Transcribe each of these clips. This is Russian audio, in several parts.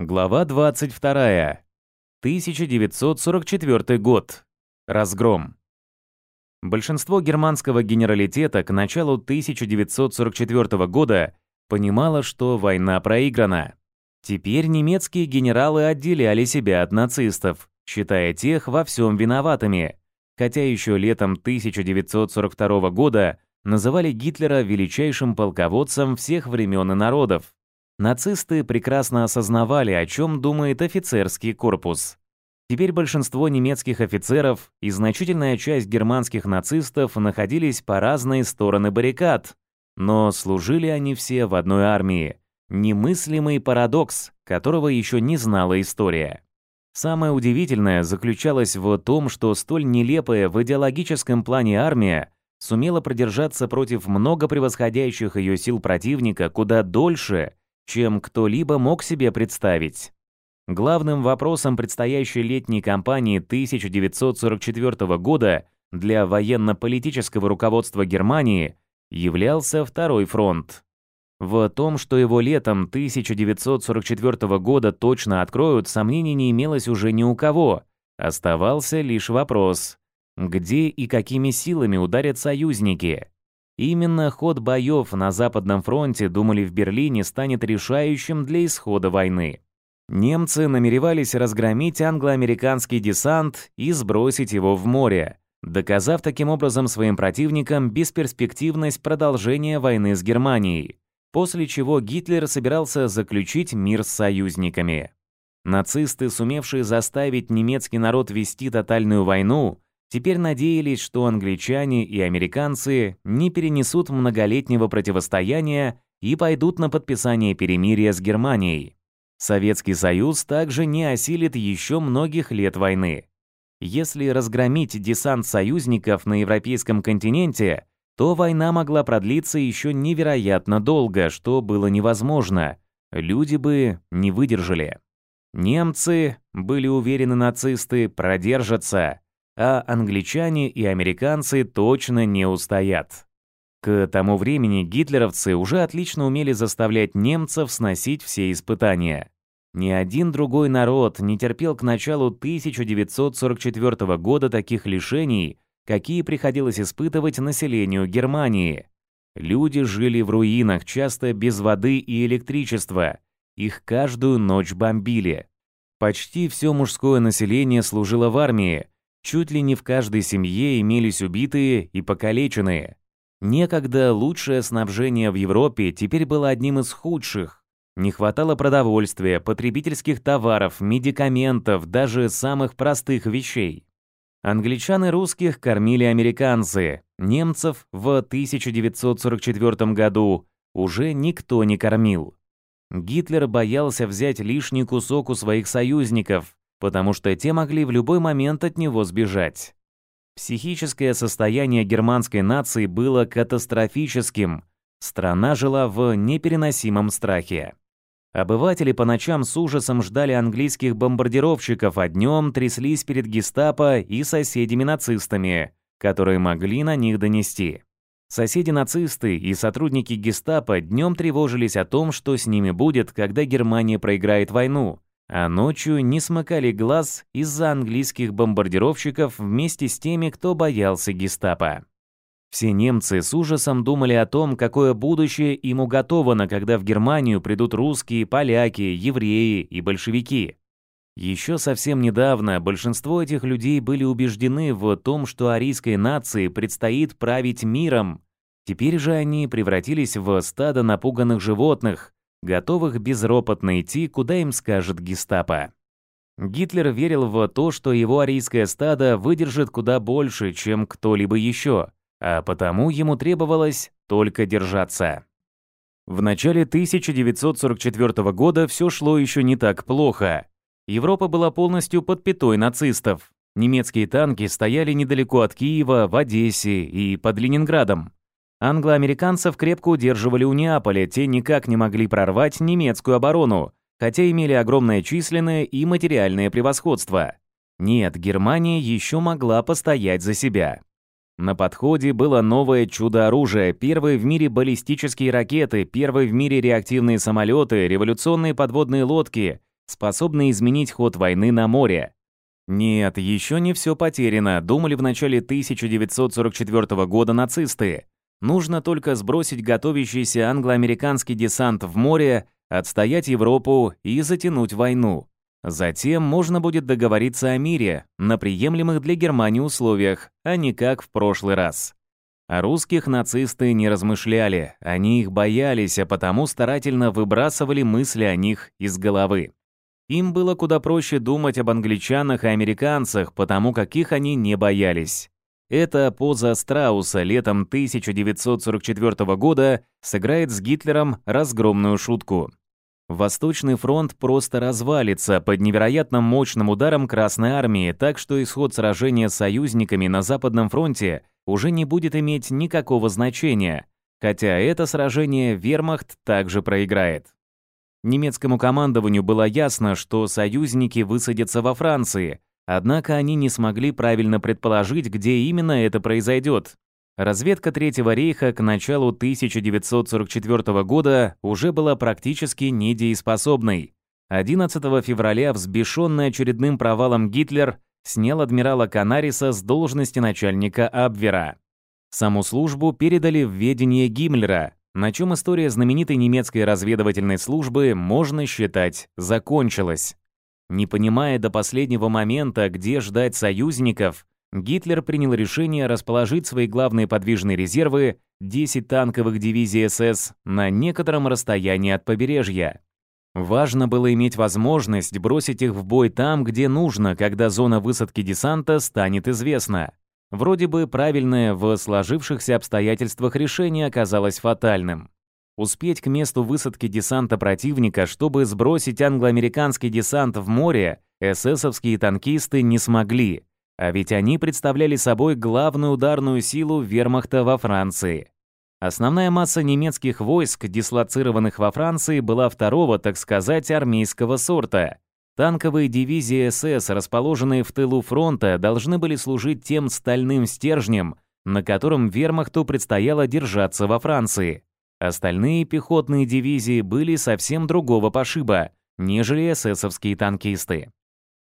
Глава 22. 1944 год. Разгром. Большинство германского генералитета к началу 1944 года понимало, что война проиграна. Теперь немецкие генералы отделяли себя от нацистов, считая тех во всем виноватыми, хотя еще летом 1942 года называли Гитлера величайшим полководцем всех времен и народов. Нацисты прекрасно осознавали, о чем думает офицерский корпус. Теперь большинство немецких офицеров и значительная часть германских нацистов находились по разные стороны баррикад, но служили они все в одной армии. Немыслимый парадокс, которого еще не знала история. Самое удивительное заключалось в том, что столь нелепая в идеологическом плане армия сумела продержаться против много превосходящих ее сил противника куда дольше, чем кто-либо мог себе представить. Главным вопросом предстоящей летней кампании 1944 года для военно-политического руководства Германии являлся Второй фронт. В том, что его летом 1944 года точно откроют, сомнений не имелось уже ни у кого. Оставался лишь вопрос, где и какими силами ударят союзники. Именно ход боев на Западном фронте, думали в Берлине, станет решающим для исхода войны. Немцы намеревались разгромить англо-американский десант и сбросить его в море, доказав таким образом своим противникам бесперспективность продолжения войны с Германией, после чего Гитлер собирался заключить мир с союзниками. Нацисты, сумевшие заставить немецкий народ вести тотальную войну, теперь надеялись, что англичане и американцы не перенесут многолетнего противостояния и пойдут на подписание перемирия с Германией. Советский Союз также не осилит еще многих лет войны. Если разгромить десант союзников на европейском континенте, то война могла продлиться еще невероятно долго, что было невозможно. Люди бы не выдержали. Немцы, были уверены нацисты, продержатся, а англичане и американцы точно не устоят. К тому времени гитлеровцы уже отлично умели заставлять немцев сносить все испытания. Ни один другой народ не терпел к началу 1944 года таких лишений, какие приходилось испытывать населению Германии. Люди жили в руинах, часто без воды и электричества. Их каждую ночь бомбили. Почти все мужское население служило в армии, Чуть ли не в каждой семье имелись убитые и покалеченные. Некогда лучшее снабжение в Европе теперь было одним из худших. Не хватало продовольствия, потребительских товаров, медикаментов, даже самых простых вещей. Англичан и русских кормили американцы, немцев в 1944 году уже никто не кормил. Гитлер боялся взять лишний кусок у своих союзников, потому что те могли в любой момент от него сбежать. Психическое состояние германской нации было катастрофическим. Страна жила в непереносимом страхе. Обыватели по ночам с ужасом ждали английских бомбардировщиков, а днем тряслись перед гестапо и соседями-нацистами, которые могли на них донести. Соседи-нацисты и сотрудники гестапо днем тревожились о том, что с ними будет, когда Германия проиграет войну, а ночью не смыкали глаз из-за английских бомбардировщиков вместе с теми, кто боялся гестапо. Все немцы с ужасом думали о том, какое будущее им уготовано, когда в Германию придут русские, поляки, евреи и большевики. Еще совсем недавно большинство этих людей были убеждены в том, что арийской нации предстоит править миром. Теперь же они превратились в стадо напуганных животных, готовых безропотно идти, куда им скажет гестапо. Гитлер верил в то, что его арийское стадо выдержит куда больше, чем кто-либо еще, а потому ему требовалось только держаться. В начале 1944 года все шло еще не так плохо. Европа была полностью под пятой нацистов. Немецкие танки стояли недалеко от Киева, в Одессе и под Ленинградом. Англо-американцев крепко удерживали у Неаполя, те никак не могли прорвать немецкую оборону, хотя имели огромное численное и материальное превосходство. Нет, Германия еще могла постоять за себя. На подходе было новое чудо оружия, первые в мире баллистические ракеты, первые в мире реактивные самолеты, революционные подводные лодки, способные изменить ход войны на море. Нет, еще не все потеряно, думали в начале 1944 года нацисты. Нужно только сбросить готовящийся англо-американский десант в море, отстоять Европу и затянуть войну. Затем можно будет договориться о мире на приемлемых для Германии условиях, а не как в прошлый раз. О русских нацисты не размышляли, они их боялись, а потому старательно выбрасывали мысли о них из головы. Им было куда проще думать об англичанах и американцах, потому как их они не боялись. Эта поза Страуса летом 1944 года сыграет с Гитлером разгромную шутку. Восточный фронт просто развалится под невероятно мощным ударом Красной Армии, так что исход сражения с союзниками на Западном фронте уже не будет иметь никакого значения, хотя это сражение Вермахт также проиграет. Немецкому командованию было ясно, что союзники высадятся во Франции, Однако они не смогли правильно предположить, где именно это произойдет. Разведка Третьего рейха к началу 1944 года уже была практически недееспособной. 11 февраля взбешенный очередным провалом Гитлер снял адмирала Канариса с должности начальника Абвера. Саму службу передали в ведение Гиммлера, на чем история знаменитой немецкой разведывательной службы, можно считать, закончилась. Не понимая до последнего момента, где ждать союзников, Гитлер принял решение расположить свои главные подвижные резервы, 10 танковых дивизий СС, на некотором расстоянии от побережья. Важно было иметь возможность бросить их в бой там, где нужно, когда зона высадки десанта станет известна. Вроде бы правильное в сложившихся обстоятельствах решение оказалось фатальным успеть к месту высадки десанта противника, чтобы сбросить англоамериканский десант в море, эсэсовские танкисты не смогли. А ведь они представляли собой главную ударную силу вермахта во Франции. Основная масса немецких войск, дислоцированных во Франции, была второго, так сказать, армейского сорта. Танковые дивизии СС, расположенные в тылу фронта, должны были служить тем стальным стержнем, на котором вермахту предстояло держаться во Франции. Остальные пехотные дивизии были совсем другого пошиба, нежели эсэсовские танкисты.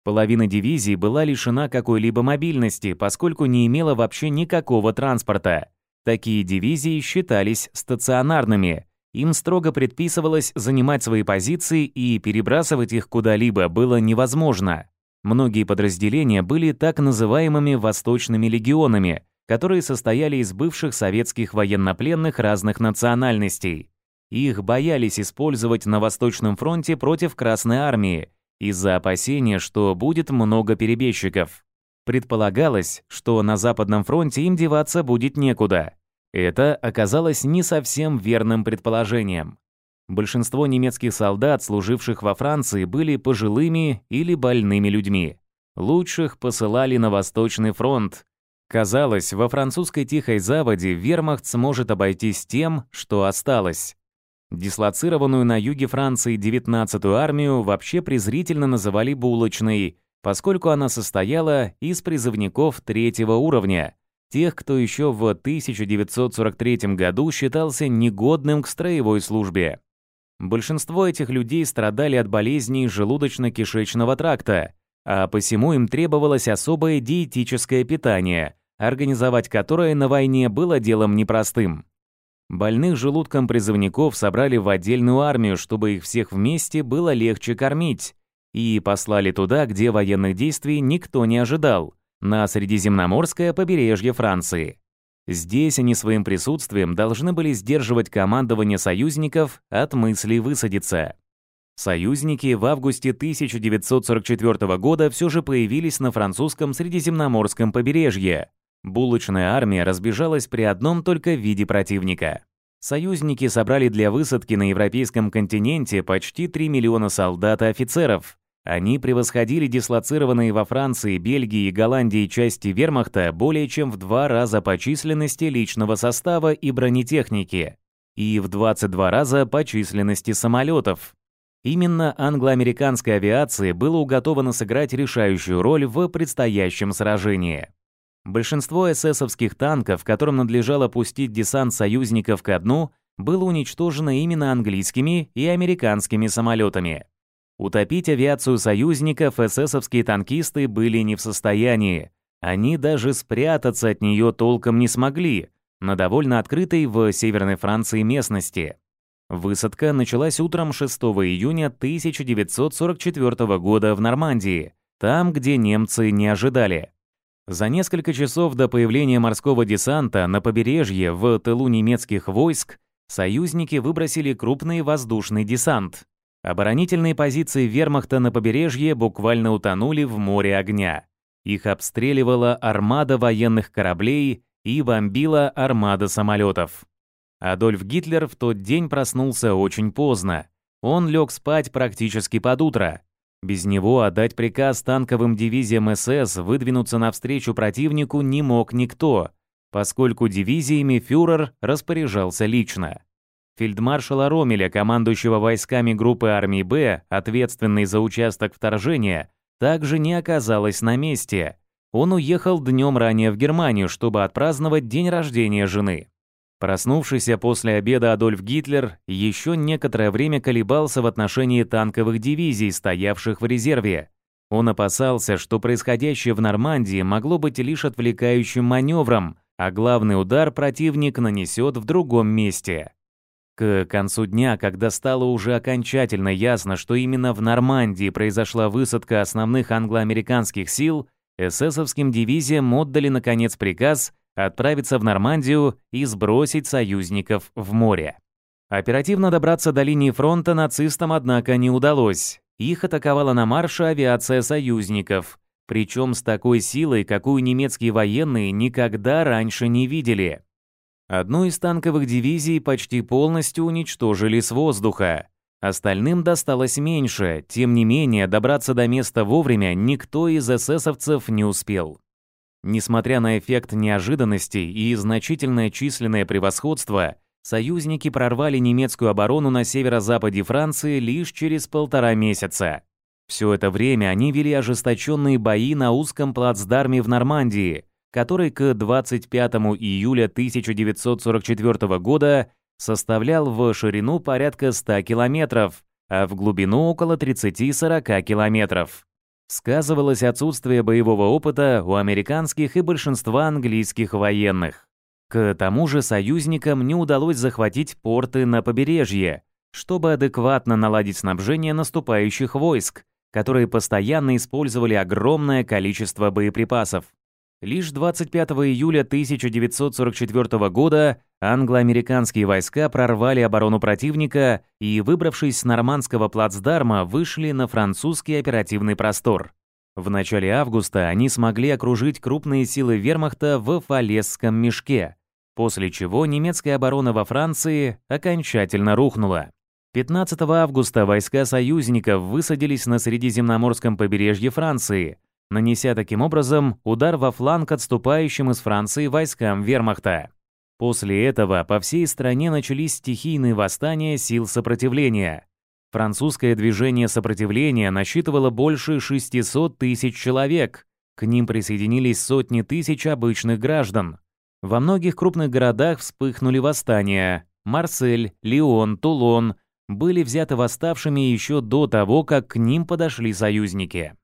Половина дивизии была лишена какой-либо мобильности, поскольку не имела вообще никакого транспорта. Такие дивизии считались стационарными. Им строго предписывалось занимать свои позиции и перебрасывать их куда-либо было невозможно. Многие подразделения были так называемыми «восточными легионами», которые состояли из бывших советских военнопленных разных национальностей. Их боялись использовать на Восточном фронте против Красной армии из-за опасения, что будет много перебежчиков. Предполагалось, что на Западном фронте им деваться будет некуда. Это оказалось не совсем верным предположением. Большинство немецких солдат, служивших во Франции, были пожилыми или больными людьми. Лучших посылали на Восточный фронт, Казалось, во французской тихой заводе вермахт сможет обойтись тем, что осталось. Дислоцированную на юге Франции 19-ю армию вообще презрительно называли «булочной», поскольку она состояла из призывников третьего уровня, тех, кто еще в 1943 году считался негодным к строевой службе. Большинство этих людей страдали от болезней желудочно-кишечного тракта – а посему им требовалось особое диетическое питание, организовать которое на войне было делом непростым. Больных желудком призывников собрали в отдельную армию, чтобы их всех вместе было легче кормить, и послали туда, где военных действий никто не ожидал, на Средиземноморское побережье Франции. Здесь они своим присутствием должны были сдерживать командование союзников от мыслей высадиться. Союзники в августе 1944 года все же появились на французском Средиземноморском побережье. Булочная армия разбежалась при одном только виде противника. Союзники собрали для высадки на европейском континенте почти 3 миллиона солдат и офицеров. Они превосходили дислоцированные во Франции, Бельгии и Голландии части вермахта более чем в два раза по численности личного состава и бронетехники и в 22 раза по численности самолетов. Именно англо-американской авиации было уготовано сыграть решающую роль в предстоящем сражении. Большинство эсэсовских танков, которым надлежало пустить десант союзников ко дну, было уничтожено именно английскими и американскими самолетами. Утопить авиацию союзников эсэсовские танкисты были не в состоянии. Они даже спрятаться от нее толком не смогли на довольно открытой в Северной Франции местности. Высадка началась утром 6 июня 1944 года в Нормандии, там, где немцы не ожидали. За несколько часов до появления морского десанта на побережье в тылу немецких войск союзники выбросили крупный воздушный десант. Оборонительные позиции вермахта на побережье буквально утонули в море огня. Их обстреливала армада военных кораблей и бомбила армада самолетов. Адольф Гитлер в тот день проснулся очень поздно. Он лег спать практически под утро. Без него отдать приказ танковым дивизиям СС выдвинуться навстречу противнику не мог никто, поскольку дивизиями фюрер распоряжался лично. Фельдмаршала Ромеля, командующего войсками группы армии «Б», ответственный за участок вторжения, также не оказалось на месте. Он уехал днем ранее в Германию, чтобы отпраздновать день рождения жены. Проснувшийся после обеда Адольф Гитлер еще некоторое время колебался в отношении танковых дивизий, стоявших в резерве. Он опасался, что происходящее в Нормандии могло быть лишь отвлекающим маневром, а главный удар противник нанесет в другом месте. К концу дня, когда стало уже окончательно ясно, что именно в Нормандии произошла высадка основных англоамериканских сил, эсэсовским дивизиям отдали, наконец, приказ – отправиться в Нормандию и сбросить союзников в море. Оперативно добраться до линии фронта нацистам, однако, не удалось. Их атаковала на марше авиация союзников, причем с такой силой, какую немецкие военные никогда раньше не видели. Одну из танковых дивизий почти полностью уничтожили с воздуха. Остальным досталось меньше, тем не менее добраться до места вовремя никто из эсэсовцев не успел. Несмотря на эффект неожиданности и значительное численное превосходство, союзники прорвали немецкую оборону на северо-западе Франции лишь через полтора месяца. Все это время они вели ожесточенные бои на узком плацдарме в Нормандии, который к 25 июля 1944 года составлял в ширину порядка 100 километров, а в глубину около 30-40 километров сказывалось отсутствие боевого опыта у американских и большинства английских военных. К тому же союзникам не удалось захватить порты на побережье, чтобы адекватно наладить снабжение наступающих войск, которые постоянно использовали огромное количество боеприпасов. Лишь 25 июля 1944 года англо-американские войска прорвали оборону противника и, выбравшись с нормандского плацдарма, вышли на французский оперативный простор. В начале августа они смогли окружить крупные силы вермахта в Фалесском мешке, после чего немецкая оборона во Франции окончательно рухнула. 15 августа войска союзников высадились на Средиземноморском побережье Франции – нанеся таким образом удар во фланг отступающим из Франции войскам вермахта. После этого по всей стране начались стихийные восстания сил сопротивления. Французское движение сопротивления насчитывало больше 600 тысяч человек, к ним присоединились сотни тысяч обычных граждан. Во многих крупных городах вспыхнули восстания. Марсель, Лион, Тулон были взяты восставшими еще до того, как к ним подошли союзники.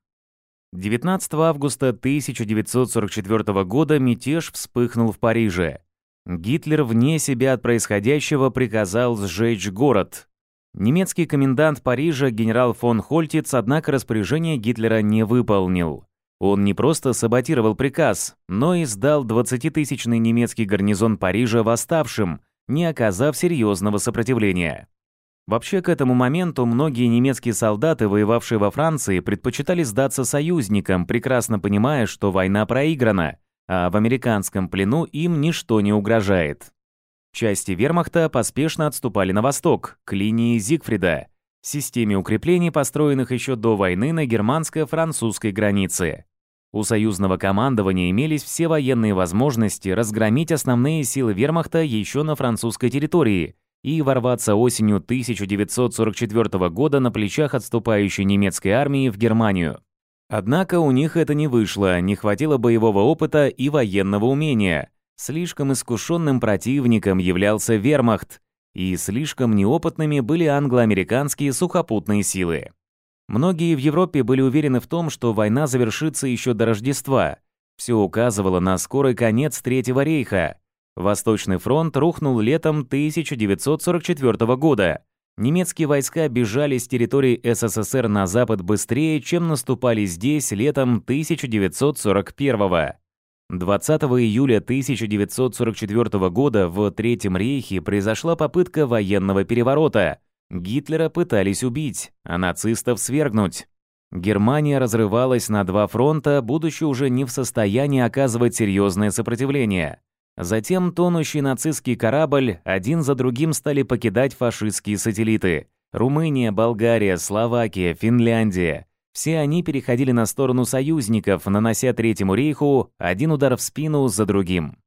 19 августа 1944 года мятеж вспыхнул в Париже. Гитлер вне себя от происходящего приказал сжечь город. Немецкий комендант Парижа генерал фон Хольтиц, однако, распоряжение Гитлера не выполнил. Он не просто саботировал приказ, но и сдал 20-тысячный немецкий гарнизон Парижа восставшим, не оказав серьезного сопротивления. Вообще, к этому моменту многие немецкие солдаты, воевавшие во Франции, предпочитали сдаться союзникам, прекрасно понимая, что война проиграна, а в американском плену им ничто не угрожает. Части вермахта поспешно отступали на восток, к линии Зигфрида, системе укреплений, построенных еще до войны на германско-французской границе. У союзного командования имелись все военные возможности разгромить основные силы вермахта еще на французской территории – и ворваться осенью 1944 года на плечах отступающей немецкой армии в Германию. Однако у них это не вышло, не хватило боевого опыта и военного умения. Слишком искушенным противником являлся вермахт, и слишком неопытными были англо-американские сухопутные силы. Многие в Европе были уверены в том, что война завершится еще до Рождества. Все указывало на скорый конец Третьего рейха – Восточный фронт рухнул летом 1944 года. Немецкие войска бежали с территории СССР на запад быстрее, чем наступали здесь летом 1941 года. 20 июля 1944 года в Третьем рейхе произошла попытка военного переворота. Гитлера пытались убить, а нацистов свергнуть. Германия разрывалась на два фронта, будучи уже не в состоянии оказывать серьезное сопротивление. Затем тонущий нацистский корабль один за другим стали покидать фашистские сателлиты. Румыния, Болгария, Словакия, Финляндия. Все они переходили на сторону союзников, нанося Третьему рейху один удар в спину за другим.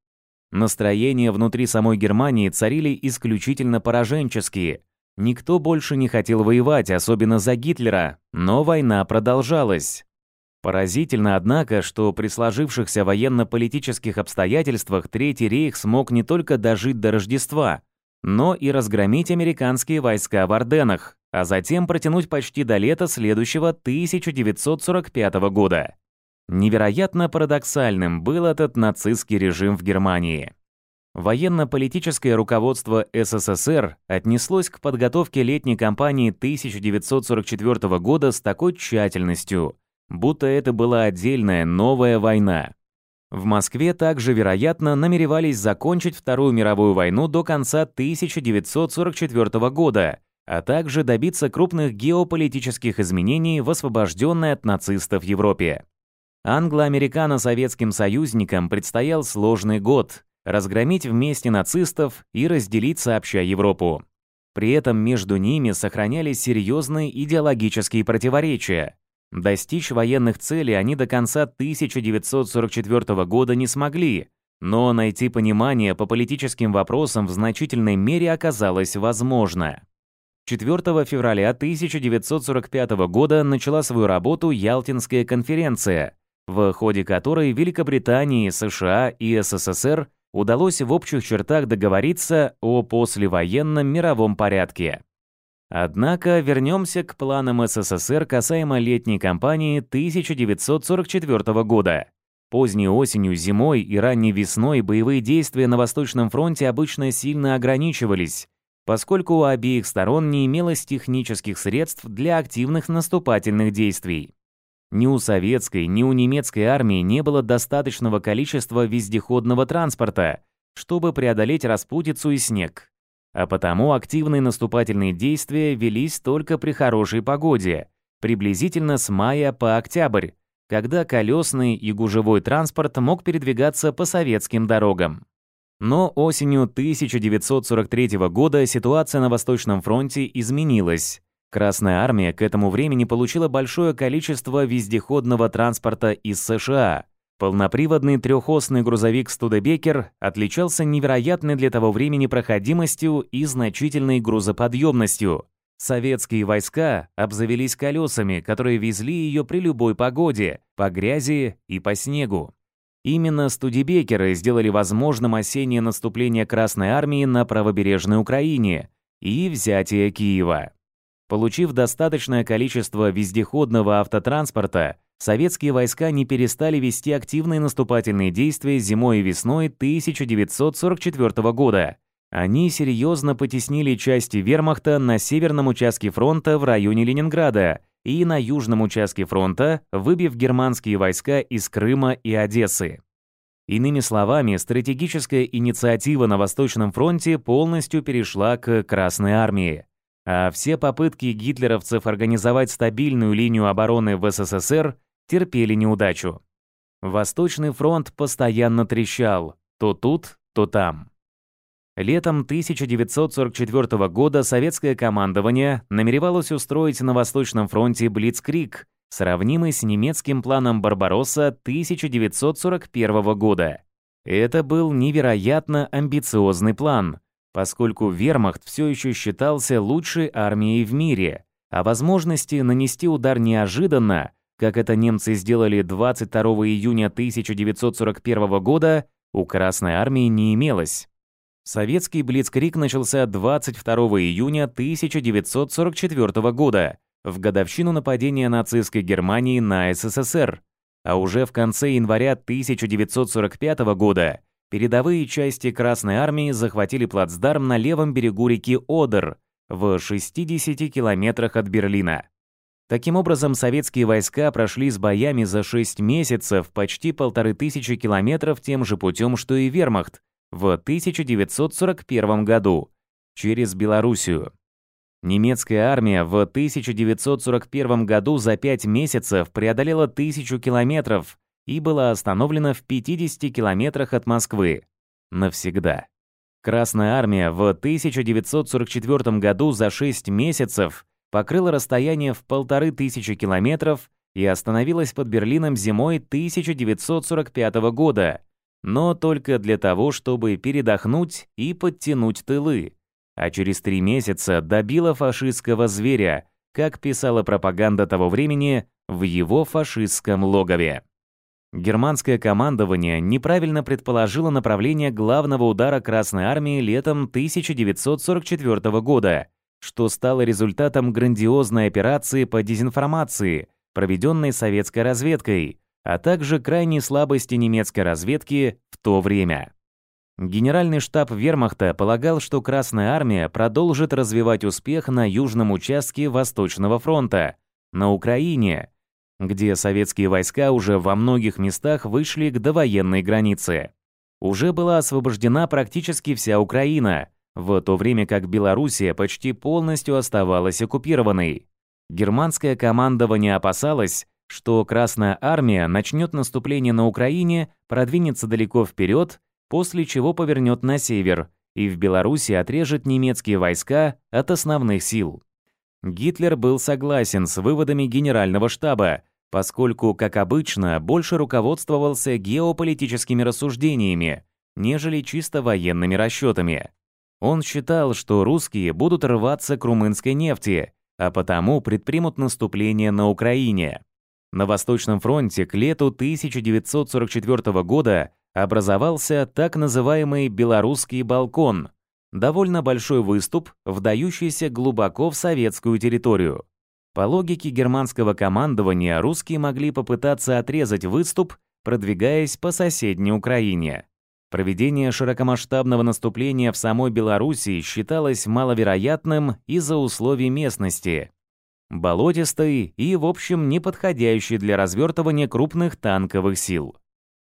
Настроения внутри самой Германии царили исключительно пораженческие. Никто больше не хотел воевать, особенно за Гитлера, но война продолжалась. Поразительно, однако, что при сложившихся военно-политических обстоятельствах Третий рейх смог не только дожить до Рождества, но и разгромить американские войска в Орденах, а затем протянуть почти до лета следующего 1945 года. Невероятно парадоксальным был этот нацистский режим в Германии. Военно-политическое руководство СССР отнеслось к подготовке летней кампании 1944 года с такой тщательностью – будто это была отдельная новая война. В Москве также, вероятно, намеревались закончить Вторую мировую войну до конца 1944 года, а также добиться крупных геополитических изменений в освобожденной от нацистов Европе. Англо-американо-советским союзникам предстоял сложный год – разгромить вместе нацистов и разделить сообща Европу. При этом между ними сохранялись серьезные идеологические противоречия, Достичь военных целей они до конца 1944 года не смогли, но найти понимание по политическим вопросам в значительной мере оказалось возможно. 4 февраля 1945 года начала свою работу Ялтинская конференция, в ходе которой Великобритании, США и СССР удалось в общих чертах договориться о послевоенном мировом порядке. Однако вернемся к планам СССР касаемо летней кампании 1944 года. Поздней осенью, зимой и ранней весной боевые действия на Восточном фронте обычно сильно ограничивались, поскольку у обеих сторон не имелось технических средств для активных наступательных действий. Ни у советской, ни у немецкой армии не было достаточного количества вездеходного транспорта, чтобы преодолеть распутицу и снег а потому активные наступательные действия велись только при хорошей погоде, приблизительно с мая по октябрь, когда колесный и гужевой транспорт мог передвигаться по советским дорогам. Но осенью 1943 года ситуация на Восточном фронте изменилась. Красная армия к этому времени получила большое количество вездеходного транспорта из США, Полноприводный трехосный грузовик «Студебекер» отличался невероятной для того времени проходимостью и значительной грузоподъемностью. Советские войска обзавелись колесами, которые везли ее при любой погоде, по грязи и по снегу. Именно «Студебекеры» сделали возможным осеннее наступление Красной Армии на правобережной Украине и взятие Киева. Получив достаточное количество вездеходного автотранспорта, советские войска не перестали вести активные наступательные действия зимой и весной 1944 года. Они серьезно потеснили части вермахта на северном участке фронта в районе Ленинграда и на южном участке фронта, выбив германские войска из Крыма и Одессы. Иными словами, стратегическая инициатива на Восточном фронте полностью перешла к Красной армии. А все попытки гитлеровцев организовать стабильную линию обороны в СССР терпели неудачу. Восточный фронт постоянно трещал, то тут, то там. Летом 1944 года советское командование намеревалось устроить на Восточном фронте «Блицкрик», сравнимый с немецким планом «Барбаросса» 1941 года. Это был невероятно амбициозный план, поскольку вермахт все еще считался лучшей армией в мире, а возможности нанести удар неожиданно – как это немцы сделали 22 июня 1941 года, у Красной Армии не имелось. Советский Блицкрик начался 22 июня 1944 года, в годовщину нападения нацистской Германии на СССР. А уже в конце января 1945 года передовые части Красной Армии захватили плацдарм на левом берегу реки Одер в 60 километрах от Берлина. Таким образом, советские войска прошли с боями за 6 месяцев почти полторы тысячи километров тем же путем, что и вермахт в 1941 году через Белоруссию. Немецкая армия в 1941 году за 5 месяцев преодолела тысячу километров и была остановлена в 50 километрах от Москвы. Навсегда. Красная армия в 1944 году за 6 месяцев – покрыла расстояние в полторы тысячи километров и остановилась под Берлином зимой 1945 года, но только для того, чтобы передохнуть и подтянуть тылы. А через три месяца добила фашистского зверя, как писала пропаганда того времени, в его фашистском логове. Германское командование неправильно предположило направление главного удара Красной Армии летом 1944 года что стало результатом грандиозной операции по дезинформации, проведенной советской разведкой, а также крайней слабости немецкой разведки в то время. Генеральный штаб Вермахта полагал, что Красная армия продолжит развивать успех на южном участке Восточного фронта, на Украине, где советские войска уже во многих местах вышли к довоенной границе. Уже была освобождена практически вся Украина, в то время как Белоруссия почти полностью оставалась оккупированной. Германское командование опасалось, что Красная Армия начнет наступление на Украине, продвинется далеко вперед, после чего повернет на север и в Беларуси отрежет немецкие войска от основных сил. Гитлер был согласен с выводами генерального штаба, поскольку, как обычно, больше руководствовался геополитическими рассуждениями, нежели чисто военными расчетами. Он считал, что русские будут рваться к румынской нефти, а потому предпримут наступление на Украине. На Восточном фронте к лету 1944 года образовался так называемый «белорусский балкон», довольно большой выступ, вдающийся глубоко в советскую территорию. По логике германского командования русские могли попытаться отрезать выступ, продвигаясь по соседней Украине. Проведение широкомасштабного наступления в самой Белоруссии считалось маловероятным из-за условий местности, болотистой и, в общем, неподходящей для развертывания крупных танковых сил.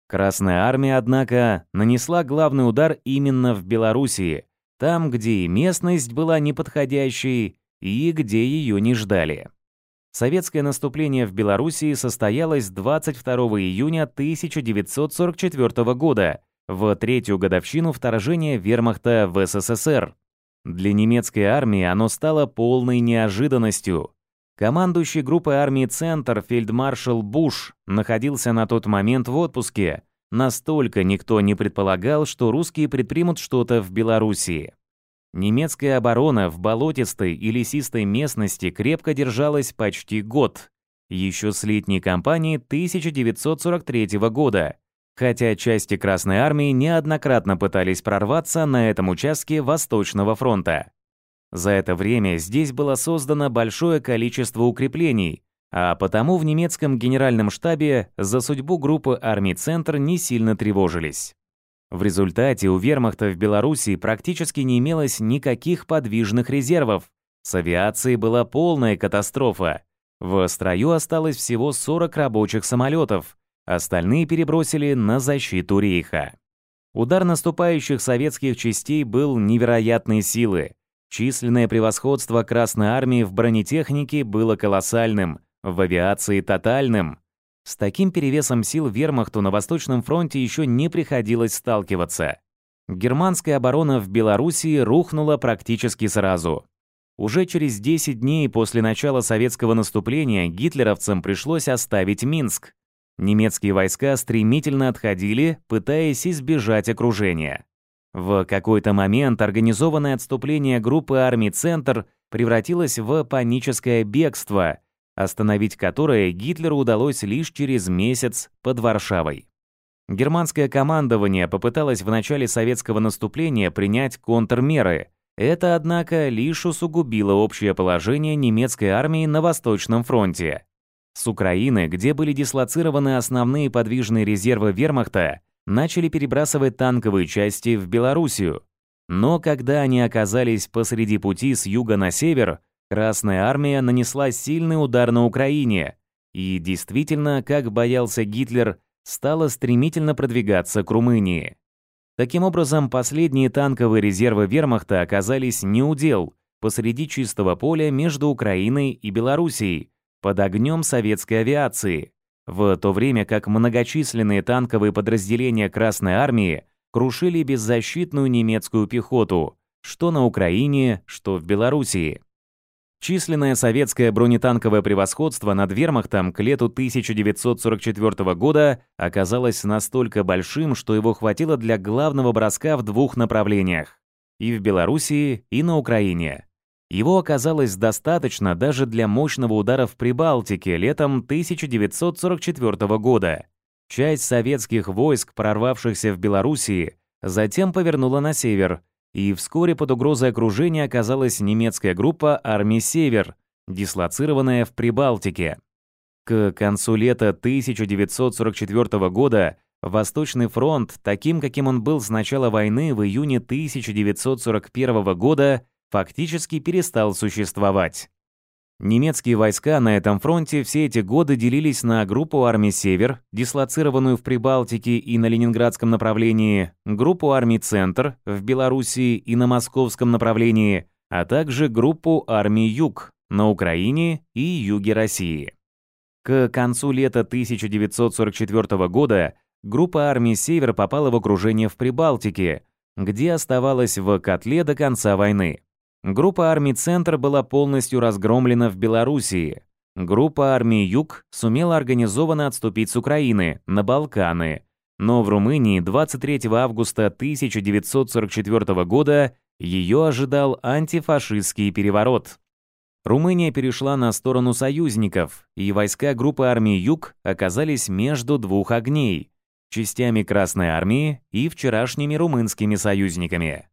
Красная армия, однако, нанесла главный удар именно в Белоруссии, там, где и местность была неподходящей, и где ее не ждали. Советское наступление в Белоруссии состоялось 22 июня 1944 года – в третью годовщину вторжения вермахта в СССР. Для немецкой армии оно стало полной неожиданностью. Командующий группой армии «Центр» фельдмаршал Буш находился на тот момент в отпуске. Настолько никто не предполагал, что русские предпримут что-то в Белоруссии. Немецкая оборона в болотистой и лесистой местности крепко держалась почти год, еще с летней кампании 1943 года – хотя части Красной Армии неоднократно пытались прорваться на этом участке Восточного фронта. За это время здесь было создано большое количество укреплений, а потому в немецком генеральном штабе за судьбу группы армий «Центр» не сильно тревожились. В результате у вермахта в Белоруссии практически не имелось никаких подвижных резервов. С авиацией была полная катастрофа. В строю осталось всего 40 рабочих самолетов, остальные перебросили на защиту рейха. Удар наступающих советских частей был невероятной силы. Численное превосходство Красной Армии в бронетехнике было колоссальным, в авиации – тотальным. С таким перевесом сил вермахту на Восточном фронте еще не приходилось сталкиваться. Германская оборона в Белоруссии рухнула практически сразу. Уже через 10 дней после начала советского наступления гитлеровцам пришлось оставить Минск. Немецкие войска стремительно отходили, пытаясь избежать окружения. В какой-то момент организованное отступление группы армий «Центр» превратилось в паническое бегство, остановить которое Гитлеру удалось лишь через месяц под Варшавой. Германское командование попыталось в начале советского наступления принять контрмеры. Это, однако, лишь усугубило общее положение немецкой армии на Восточном фронте – с Украины, где были дислоцированы основные подвижные резервы вермахта, начали перебрасывать танковые части в Белоруссию. Но когда они оказались посреди пути с юга на север, Красная армия нанесла сильный удар на Украине и действительно, как боялся Гитлер, стала стремительно продвигаться к Румынии. Таким образом, последние танковые резервы вермахта оказались неудел посреди чистого поля между Украиной и Белоруссией, под огнем советской авиации, в то время как многочисленные танковые подразделения Красной Армии крушили беззащитную немецкую пехоту, что на Украине, что в Белоруссии. Численное советское бронетанковое превосходство над вермахтом к лету 1944 года оказалось настолько большим, что его хватило для главного броска в двух направлениях – и в Белоруссии, и на Украине. Его оказалось достаточно даже для мощного удара в Прибалтике летом 1944 года. Часть советских войск, прорвавшихся в Белоруссии, затем повернула на север, и вскоре под угрозой окружения оказалась немецкая группа армии «Север», дислоцированная в Прибалтике. К концу лета 1944 года Восточный фронт, таким, каким он был с начала войны в июне 1941 года, фактически перестал существовать. Немецкие войска на этом фронте все эти годы делились на группу армий «Север», дислоцированную в Прибалтике и на Ленинградском направлении, группу армий «Центр» в Белоруссии и на Московском направлении, а также группу армий «Юг» на Украине и юге России. К концу лета 1944 года группа армий «Север» попала в окружение в Прибалтике, где оставалась в котле до конца войны. Группа армий «Центр» была полностью разгромлена в Белоруссии. Группа армий «Юг» сумела организованно отступить с Украины на Балканы, но в Румынии 23 августа 1944 года ее ожидал антифашистский переворот. Румыния перешла на сторону союзников, и войска группы армий «Юг» оказались между двух огней – частями Красной армии и вчерашними румынскими союзниками.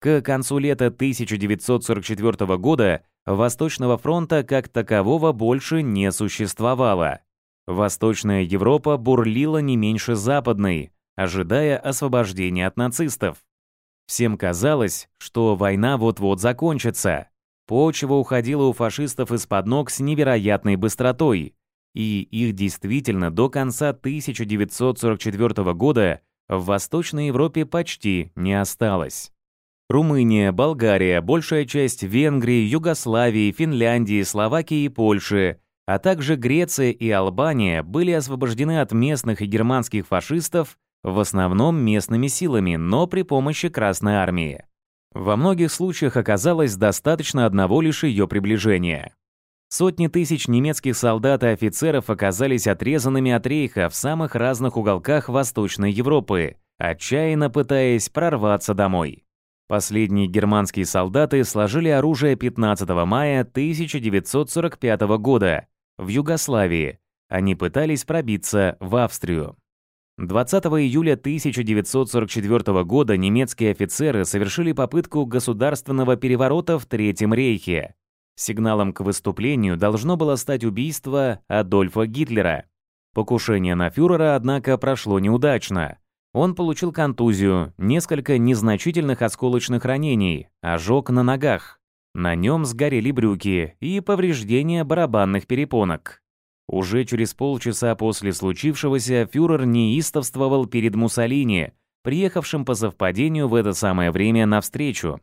К концу лета 1944 года Восточного фронта как такового больше не существовало. Восточная Европа бурлила не меньше Западной, ожидая освобождения от нацистов. Всем казалось, что война вот-вот закончится. Почва уходила у фашистов из-под ног с невероятной быстротой, и их действительно до конца 1944 года в Восточной Европе почти не осталось. Румыния, Болгария, большая часть Венгрии, Югославии, Финляндии, Словакии и Польши, а также Греция и Албания были освобождены от местных и германских фашистов, в основном местными силами, но при помощи Красной Армии. Во многих случаях оказалось достаточно одного лишь ее приближения. Сотни тысяч немецких солдат и офицеров оказались отрезанными от рейха в самых разных уголках Восточной Европы, отчаянно пытаясь прорваться домой. Последние германские солдаты сложили оружие 15 мая 1945 года в Югославии. Они пытались пробиться в Австрию. 20 июля 1944 года немецкие офицеры совершили попытку государственного переворота в Третьем рейхе. Сигналом к выступлению должно было стать убийство Адольфа Гитлера. Покушение на фюрера, однако, прошло неудачно. Он получил контузию, несколько незначительных осколочных ранений, ожог на ногах. На нем сгорели брюки и повреждения барабанных перепонок. Уже через полчаса после случившегося фюрер неистовствовал перед Муссолини, приехавшим по совпадению в это самое время навстречу.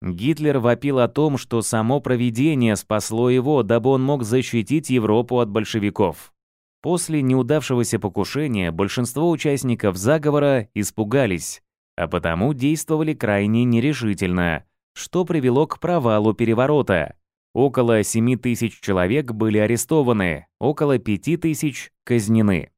Гитлер вопил о том, что само провидение спасло его, дабы он мог защитить Европу от большевиков. После неудавшегося покушения большинство участников заговора испугались, а потому действовали крайне нерешительно, что привело к провалу переворота. Около 7 тысяч человек были арестованы, около 5 тысяч казнены.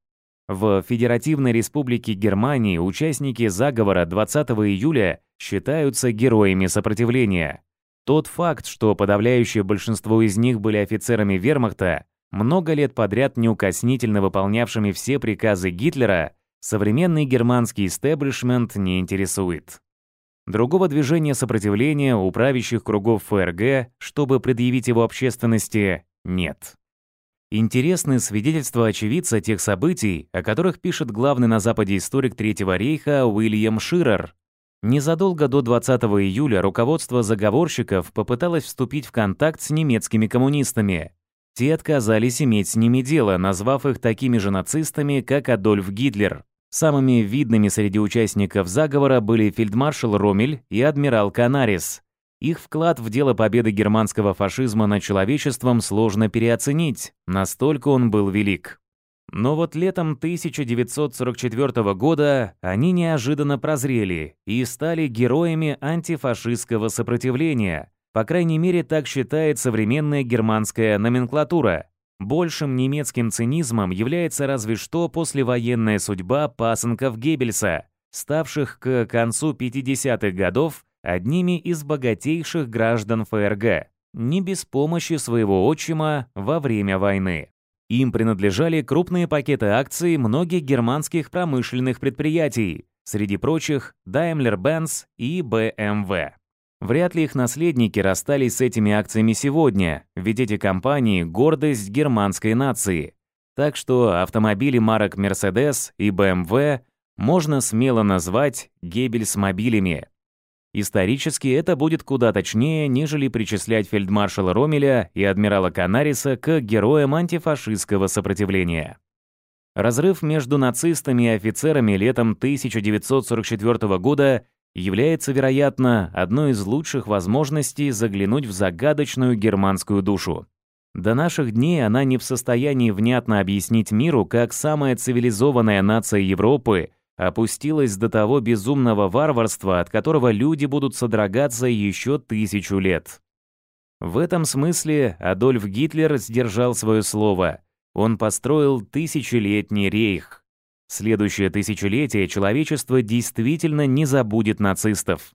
В Федеративной Республике Германии участники заговора 20 июля считаются героями сопротивления. Тот факт, что подавляющее большинство из них были офицерами вермахта, много лет подряд неукоснительно выполнявшими все приказы Гитлера, современный германский истеблишмент не интересует. Другого движения сопротивления у правящих кругов ФРГ, чтобы предъявить его общественности, нет. Интересны свидетельства очевидца тех событий, о которых пишет главный на Западе историк Третьего рейха Уильям Ширер. Незадолго до 20 июля руководство заговорщиков попыталось вступить в контакт с немецкими коммунистами, те отказались иметь с ними дело, назвав их такими же нацистами, как Адольф Гитлер. Самыми видными среди участников заговора были фельдмаршал Ромель и адмирал Канарис. Их вклад в дело победы германского фашизма над человечеством сложно переоценить, настолько он был велик. Но вот летом 1944 года они неожиданно прозрели и стали героями антифашистского сопротивления, по крайней мере, так считает современная германская номенклатура. Большим немецким цинизмом является разве что послевоенная судьба пасынков Геббельса, ставших к концу 50-х годов одними из богатейших граждан ФРГ, не без помощи своего отчима во время войны. Им принадлежали крупные пакеты акций многих германских промышленных предприятий, среди прочих Daimler-Benz и BMW. Вряд ли их наследники расстались с этими акциями сегодня, ведь эти компании – гордость германской нации. Так что автомобили марок Mercedes и BMW можно смело назвать Геббельс-мобилями. Исторически это будет куда точнее, нежели причислять фельдмаршала Ромеля и адмирала Канариса к героям антифашистского сопротивления. Разрыв между нацистами и офицерами летом 1944 года является, вероятно, одной из лучших возможностей заглянуть в загадочную германскую душу. До наших дней она не в состоянии внятно объяснить миру, как самая цивилизованная нация Европы опустилась до того безумного варварства, от которого люди будут содрогаться еще тысячу лет. В этом смысле Адольф Гитлер сдержал свое слово. Он построил тысячелетний рейх. Следующее тысячелетие человечество действительно не забудет нацистов.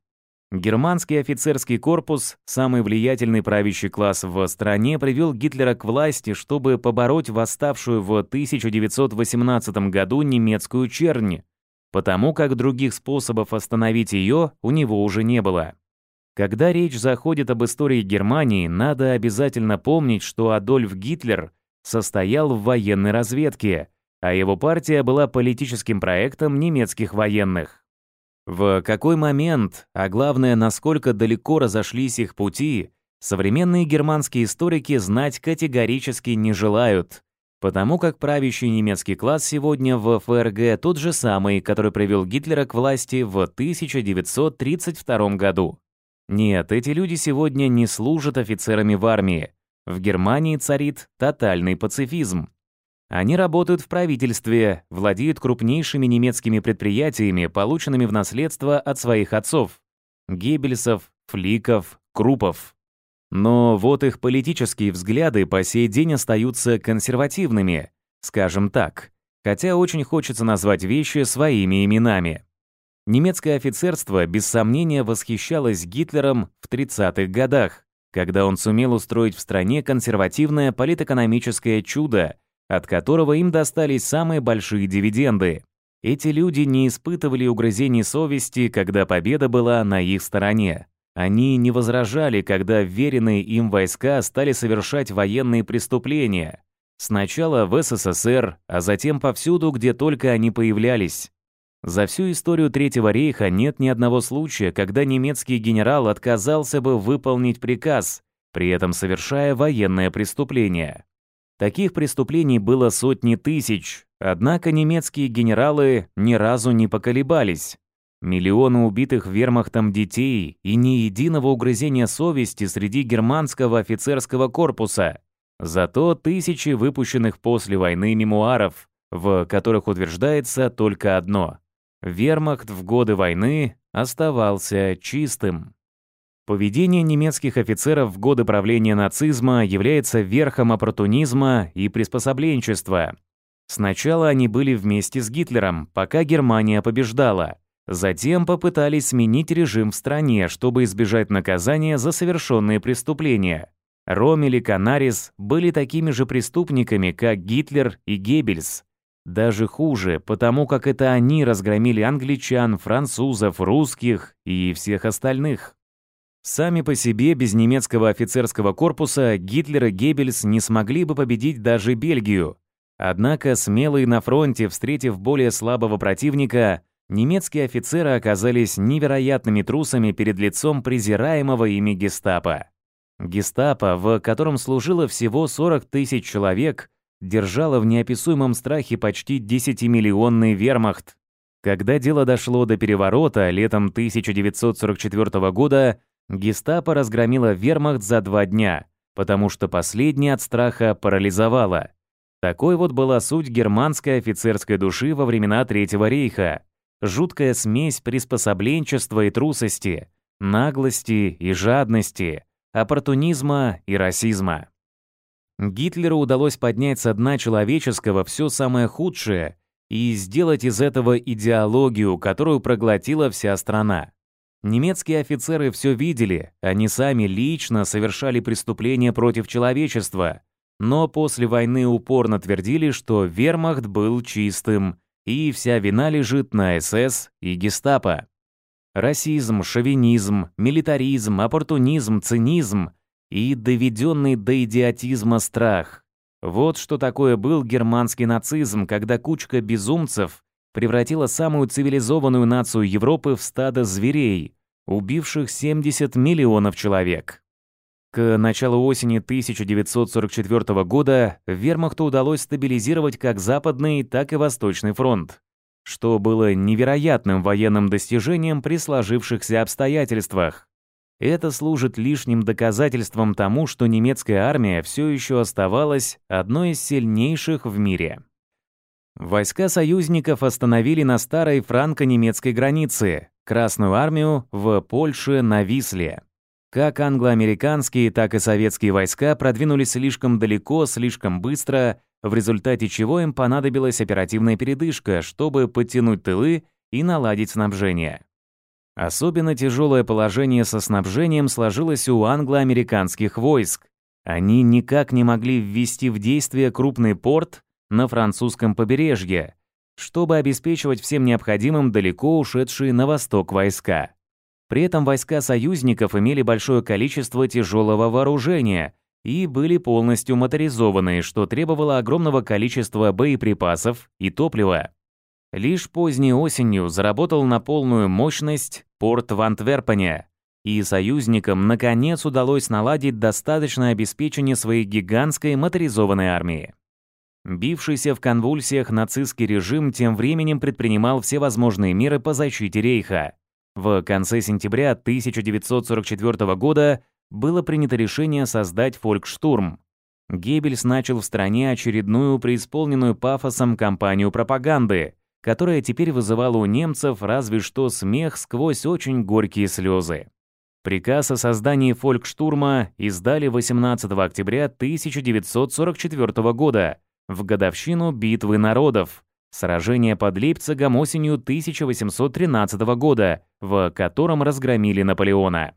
Германский офицерский корпус, самый влиятельный правящий класс в стране, привел Гитлера к власти, чтобы побороть восставшую в 1918 году немецкую черни, потому как других способов остановить ее у него уже не было. Когда речь заходит об истории Германии, надо обязательно помнить, что Адольф Гитлер состоял в военной разведке – а его партия была политическим проектом немецких военных. В какой момент, а главное, насколько далеко разошлись их пути, современные германские историки знать категорически не желают, потому как правящий немецкий класс сегодня в ФРГ тот же самый, который привел Гитлера к власти в 1932 году. Нет, эти люди сегодня не служат офицерами в армии. В Германии царит тотальный пацифизм. Они работают в правительстве, владеют крупнейшими немецкими предприятиями, полученными в наследство от своих отцов – Геббельсов, Фликов, Крупов. Но вот их политические взгляды по сей день остаются консервативными, скажем так, хотя очень хочется назвать вещи своими именами. Немецкое офицерство без сомнения восхищалось Гитлером в 30-х годах, когда он сумел устроить в стране консервативное политэкономическое чудо – от которого им достались самые большие дивиденды. Эти люди не испытывали угрызений совести, когда победа была на их стороне. Они не возражали, когда вверенные им войска стали совершать военные преступления. Сначала в СССР, а затем повсюду, где только они появлялись. За всю историю Третьего рейха нет ни одного случая, когда немецкий генерал отказался бы выполнить приказ, при этом совершая военное преступление. Таких преступлений было сотни тысяч, однако немецкие генералы ни разу не поколебались. Миллионы убитых вермахтом детей и ни единого угрызения совести среди германского офицерского корпуса. Зато тысячи выпущенных после войны мемуаров, в которых утверждается только одно. Вермахт в годы войны оставался чистым. Поведение немецких офицеров в годы правления нацизма является верхом оппортунизма и приспособленчества. Сначала они были вместе с Гитлером, пока Германия побеждала. Затем попытались сменить режим в стране, чтобы избежать наказания за совершенные преступления. Ромель и Канарис были такими же преступниками, как Гитлер и Геббельс. Даже хуже, потому как это они разгромили англичан, французов, русских и всех остальных. Сами по себе без немецкого офицерского корпуса Гитлера Геббельс не смогли бы победить даже Бельгию. Однако, смелые на фронте, встретив более слабого противника, немецкие офицеры оказались невероятными трусами перед лицом презираемого ими гестапо. Гестапо, в котором служило всего 40 тысяч человек, держало в неописуемом страхе почти 10-миллионный вермахт. Когда дело дошло до переворота летом 1944 года, Гестапо разгромила вермахт за два дня, потому что последняя от страха парализовало. Такой вот была суть германской офицерской души во времена Третьего рейха. Жуткая смесь приспособленчества и трусости, наглости и жадности, оппортунизма и расизма. Гитлеру удалось поднять со дна человеческого все самое худшее и сделать из этого идеологию, которую проглотила вся страна. Немецкие офицеры все видели, они сами лично совершали преступления против человечества, но после войны упорно твердили, что вермахт был чистым, и вся вина лежит на СС и гестапо. Расизм, шовинизм, милитаризм, оппортунизм, цинизм и доведенный до идиотизма страх. Вот что такое был германский нацизм, когда кучка безумцев превратила самую цивилизованную нацию Европы в стадо зверей, убивших 70 миллионов человек. К началу осени 1944 года вермахту удалось стабилизировать как Западный, так и Восточный фронт, что было невероятным военным достижением при сложившихся обстоятельствах. Это служит лишним доказательством тому, что немецкая армия все еще оставалась одной из сильнейших в мире. Войска союзников остановили на старой франко-немецкой границе Красную армию в Польше на Висле. Как англо-американские, так и советские войска продвинулись слишком далеко, слишком быстро, в результате чего им понадобилась оперативная передышка, чтобы подтянуть тылы и наладить снабжение. Особенно тяжелое положение со снабжением сложилось у англо-американских войск. Они никак не могли ввести в действие крупный порт на французском побережье, чтобы обеспечивать всем необходимым далеко ушедшие на восток войска. При этом войска союзников имели большое количество тяжелого вооружения и были полностью моторизованы, что требовало огромного количества боеприпасов и топлива. Лишь поздней осенью заработал на полную мощность порт в Антверпене, и союзникам наконец удалось наладить достаточное обеспечение своей гигантской моторизованной армии. Бившийся в конвульсиях нацистский режим тем временем предпринимал все возможные меры по защите Рейха. В конце сентября 1944 года было принято решение создать «Фолькштурм». Геббельс начал в стране очередную преисполненную пафосом кампанию пропаганды, которая теперь вызывала у немцев разве что смех сквозь очень горькие слезы. Приказ о создании «Фолькштурма» издали 18 октября 1944 года – в годовщину битвы народов, сражение под Лейпцигом осенью 1813 года, в котором разгромили Наполеона.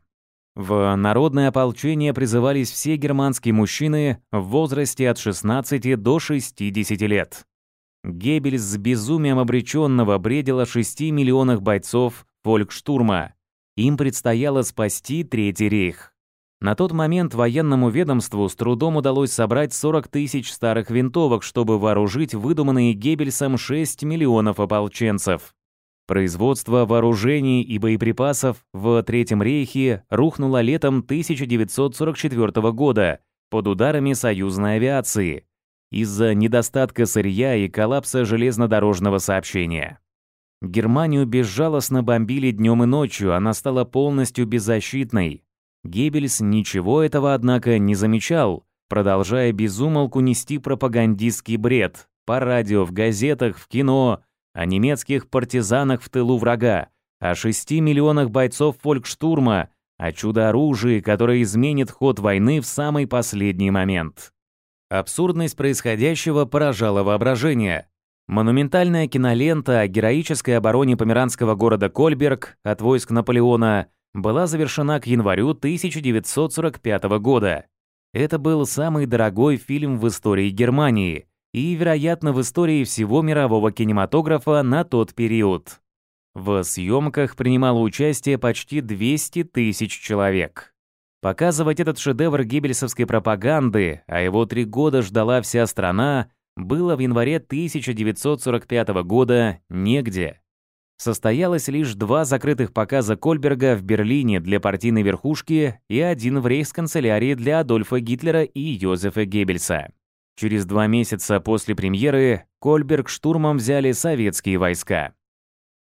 В народное ополчение призывались все германские мужчины в возрасте от 16 до 60 лет. Геббельс с безумием обреченного бредил о 6 миллионах бойцов фолькштурма. Им предстояло спасти Третий рейх. На тот момент военному ведомству с трудом удалось собрать 40 тысяч старых винтовок, чтобы вооружить выдуманные Геббельсом 6 миллионов ополченцев. Производство вооружений и боеприпасов в Третьем рейхе рухнуло летом 1944 года под ударами союзной авиации из-за недостатка сырья и коллапса железнодорожного сообщения. Германию безжалостно бомбили днем и ночью, она стала полностью беззащитной, Геббельс ничего этого, однако, не замечал, продолжая безумолку нести пропагандистский бред по радио, в газетах, в кино, о немецких партизанах в тылу врага, о 6 миллионах бойцов фолькштурма, о чудо-оружии, которое изменит ход войны в самый последний момент. Абсурдность происходящего поражала воображение. Монументальная кинолента о героической обороне померанского города Кольберг от войск Наполеона – была завершена к январю 1945 года. Это был самый дорогой фильм в истории Германии и, вероятно, в истории всего мирового кинематографа на тот период. В съемках принимало участие почти 200 тысяч человек. Показывать этот шедевр гибельсовской пропаганды, а его три года ждала вся страна, было в январе 1945 года негде состоялось лишь два закрытых показа Кольберга в Берлине для партийной верхушки и один в рейхсканцелярии для Адольфа Гитлера и Йозефа Геббельса. Через два месяца после премьеры Кольберг штурмом взяли советские войска.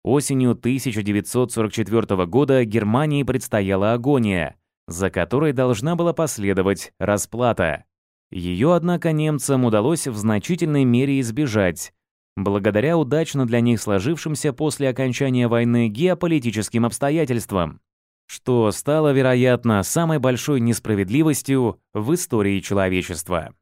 Осенью 1944 года Германии предстояла агония, за которой должна была последовать расплата. Ее, однако, немцам удалось в значительной мере избежать, благодаря удачно для них сложившимся после окончания войны геополитическим обстоятельствам, что стало, вероятно, самой большой несправедливостью в истории человечества.